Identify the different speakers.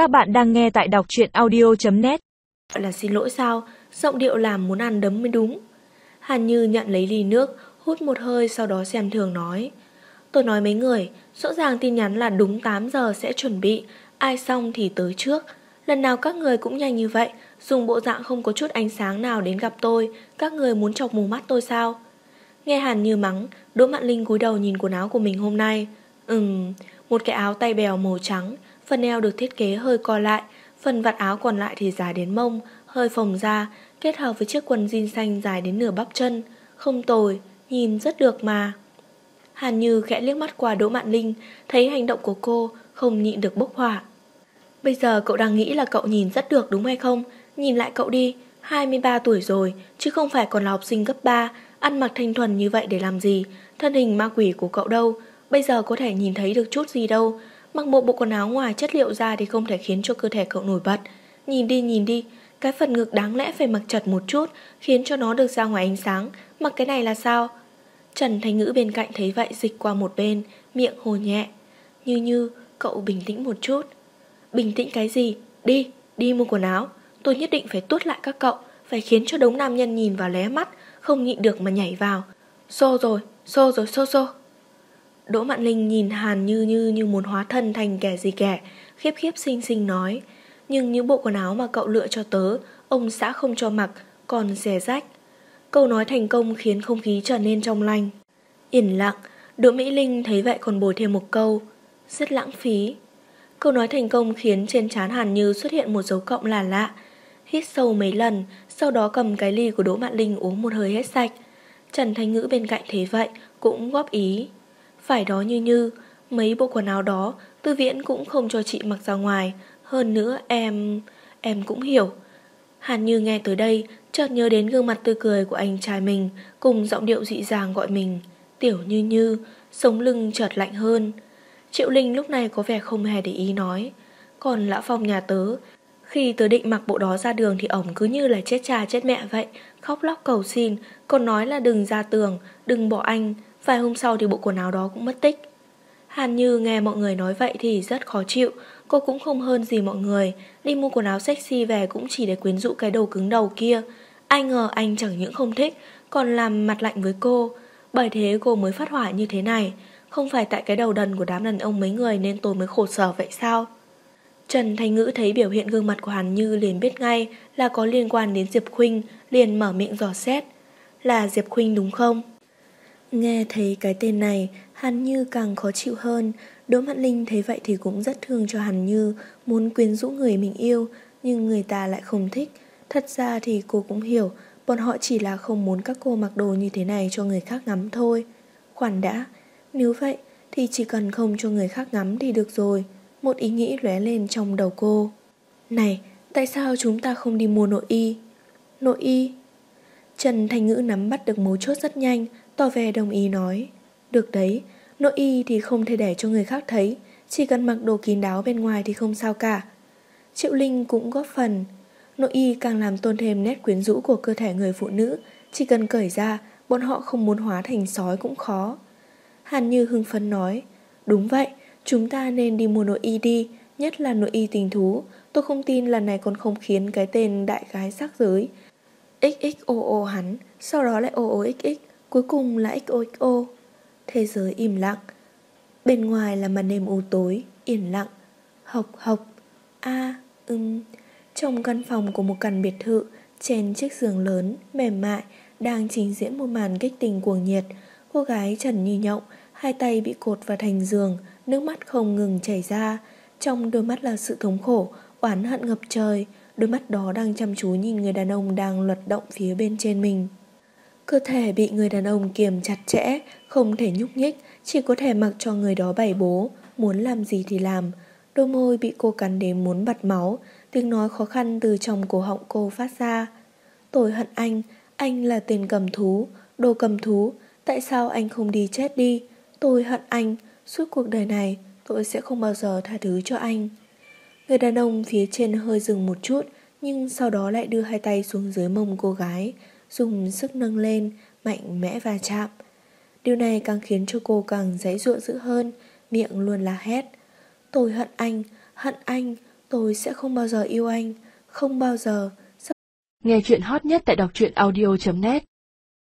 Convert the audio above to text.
Speaker 1: Các bạn đang nghe tại đọc truyện audio.net
Speaker 2: Gọi là xin lỗi sao? Giọng điệu làm muốn ăn đấm mới đúng. Hàn Như nhận lấy ly nước, Hút một hơi sau đó xem thường nói. Tôi nói mấy người, Rõ ràng tin nhắn là đúng 8 giờ sẽ chuẩn bị, Ai xong thì tới trước. Lần nào các người cũng nhanh như vậy, Dùng bộ dạng không có chút ánh sáng nào đến gặp tôi, Các người muốn chọc mù mắt tôi sao? Nghe Hàn Như mắng, Đỗ Mạn Linh cúi đầu nhìn quần áo của mình hôm nay. Ừm, Một cái áo tay bèo màu trắng Phần eo được thiết kế hơi co lại, Phần vạt áo còn lại thì dài đến mông, Hơi phồng ra, Kết hợp với chiếc quần jean xanh dài đến nửa bắp chân. Không tồi, Nhìn rất được mà. Hàn Như khẽ liếc mắt qua Đỗ Mạn Linh, Thấy hành động của cô Không nhịn được bốc hỏa. Bây giờ cậu đang nghĩ là cậu nhìn rất được đúng hay không? Nhìn lại cậu đi 23 tuổi rồi, Chứ không phải còn là học sinh cấp 3 Ăn mặc thanh thuần như vậy để làm gì? Thân hình ma quỷ của cậu đâu? Bây giờ có thể nhìn thấy được chút gì đâu. Mặc một bộ quần áo ngoài chất liệu ra thì không thể khiến cho cơ thể cậu nổi bật. Nhìn đi nhìn đi, cái phần ngực đáng lẽ phải mặc chật một chút, khiến cho nó được ra ngoài ánh sáng. Mặc cái này là sao? Trần Thanh Ngữ bên cạnh thấy vậy dịch qua một bên, miệng hồ nhẹ. Như như, cậu bình tĩnh một chút. Bình tĩnh cái gì? Đi, đi mua quần áo. Tôi nhất định phải tuốt lại các cậu, phải khiến cho đống nam nhân nhìn vào lé mắt, không nhịn được mà nhảy vào. Xô rồi, xô rồi, xô xô. Đỗ Mạn Linh nhìn Hàn Như Như như muốn hóa thân thành kẻ gì kẻ, khiếp khiếp xinh xinh nói. Nhưng những bộ quần áo mà cậu lựa cho tớ, ông xã không cho mặc, còn rẻ rách. Câu nói thành công khiến không khí trở nên trong lành. Yên lặng, Đỗ Mỹ Linh thấy vậy còn bồi thêm một câu. Rất lãng phí. Câu nói thành công khiến trên trán Hàn Như xuất hiện một dấu cộng là lạ. Hít sâu mấy lần, sau đó cầm cái ly của Đỗ Mạn Linh uống một hơi hết sạch. Trần Thanh Ngữ bên cạnh thế vậy cũng góp ý. Phải đó như như, mấy bộ quần áo đó Tư viễn cũng không cho chị mặc ra ngoài. Hơn nữa em... em cũng hiểu. Hàn Như nghe tới đây Chợt nhớ đến gương mặt tươi cười của anh trai mình Cùng giọng điệu dị dàng gọi mình Tiểu Như Như Sống lưng chợt lạnh hơn. Triệu Linh lúc này có vẻ không hề để ý nói Còn Lã Phong nhà tớ Khi tớ định mặc bộ đó ra đường Thì ổng cứ như là chết cha chết mẹ vậy Khóc lóc cầu xin Còn nói là đừng ra tường Đừng bỏ anh. Vài hôm sau thì bộ quần áo đó cũng mất tích. Hàn Như nghe mọi người nói vậy thì rất khó chịu. Cô cũng không hơn gì mọi người. Đi mua quần áo sexy về cũng chỉ để quyến rũ cái đầu cứng đầu kia. Ai ngờ anh chẳng những không thích Còn làm mặt lạnh với cô. Bởi thế cô mới phát hỏa như thế này. Không phải tại cái đầu đần của đám đàn ông mấy người Nên tôi mới khổ sở vậy sao? Trần Thanh Ngữ thấy biểu hiện gương mặt của Hàn Như liền biết ngay là có liên quan đến Diệp Khuynh, liền mở miệng dò xét. Là Diệp Khuynh đúng không? Nghe thấy cái tên này, Hàn Như càng khó chịu hơn. Đỗ Mạn Linh thấy vậy thì cũng rất thương cho Hàn Như, muốn quyến rũ người mình yêu, nhưng người ta lại không thích. Thật ra thì cô cũng hiểu, bọn họ chỉ là không muốn các cô mặc đồ như thế này cho người khác ngắm thôi. Khoản đã, nếu vậy thì chỉ cần không cho người khác ngắm thì được rồi. Một ý nghĩ lóe lên trong đầu cô. Này, tại sao chúng ta không đi mua nội y? Nội y? Trần Thành Ngữ nắm bắt được mấu chốt rất nhanh, tỏ vẻ đồng ý nói. Được đấy, nội y thì không thể để cho người khác thấy, chỉ cần mặc đồ kín đáo bên ngoài thì không sao cả. Triệu Linh cũng góp phần. Nội y càng làm tôn thêm nét quyến rũ của cơ thể người phụ nữ, chỉ cần cởi ra, bọn họ không muốn hóa thành sói cũng khó. Hàn Như hưng phấn nói, đúng vậy, chúng ta nên đi mua nội y đi, nhất là nội y tình thú. Tôi không tin lần này còn không khiến cái tên đại gái sắc giới. XXOO hắn, sau đó lại OOXX. Cuối cùng là XOXO Thế giới im lặng. Bên ngoài là màn đêm u tối Yên lặng Học học A à, ưng. Trong căn phòng của một căn biệt thự Trên chiếc giường lớn Mềm mại Đang trình diễn một màn kích tình cuồng nhiệt. Cô gái trần như nhộng Hai tay bị cột vào thành giường Nước mắt không ngừng chảy ra. Trong đôi mắt là sự thống khổ Oán hận ngập trời Đôi mắt đó đang chăm chú nhìn người đàn ông đang luật động phía bên trên mình. Cơ thể bị người đàn ông kiềm chặt chẽ, không thể nhúc nhích, chỉ có thể mặc cho người đó bày bố, muốn làm gì thì làm. Đôi môi bị cô cắn đến muốn bật máu, tiếng nói khó khăn từ trong cổ họng cô phát ra. Tôi hận anh, anh là tên cầm thú, đồ cầm thú, tại sao anh không đi chết đi? Tôi hận anh, suốt cuộc đời này tôi sẽ không bao giờ tha thứ cho anh. Người đàn ông phía trên hơi dừng một chút, nhưng sau đó lại đưa hai tay xuống dưới mông cô gái, dùng sức nâng lên, mạnh mẽ và chạm. Điều này càng khiến cho cô càng giấy ruộng dữ hơn, miệng luôn là hét. Tôi hận anh, hận anh, Tôi sẽ không bao giờ yêu anh, không bao giờ.
Speaker 1: Nghe chuyện hot nhất tại đọc truyện audio.net